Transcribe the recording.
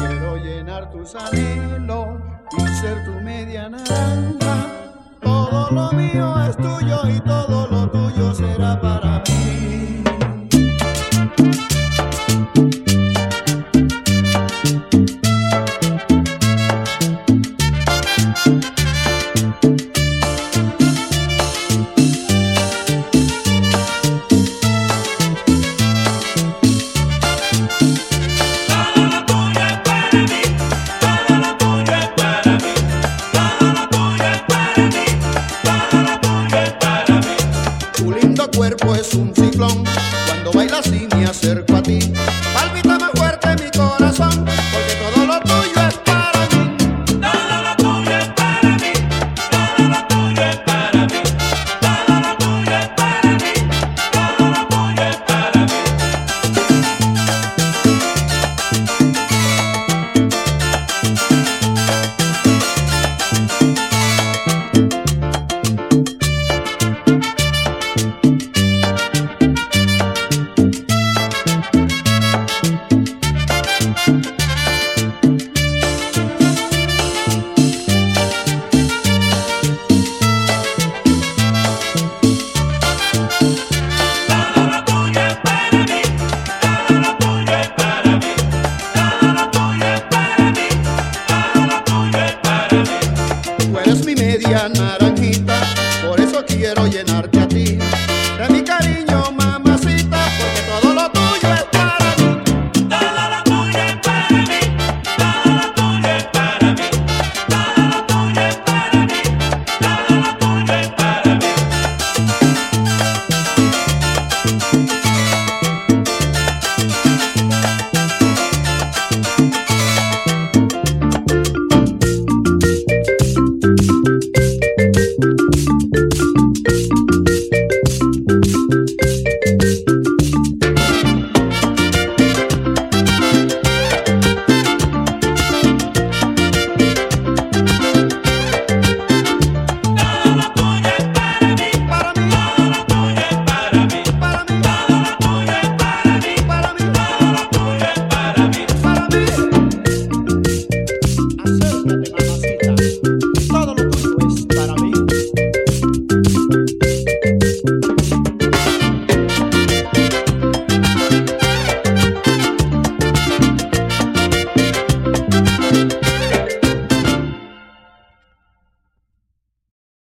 quiero llenar tus anhelos y ser tu media naranja. Todo lo mío es tuyo y todo cuerpo es un ciclón. Cuando bailas y me acerco a ti. quiero llenar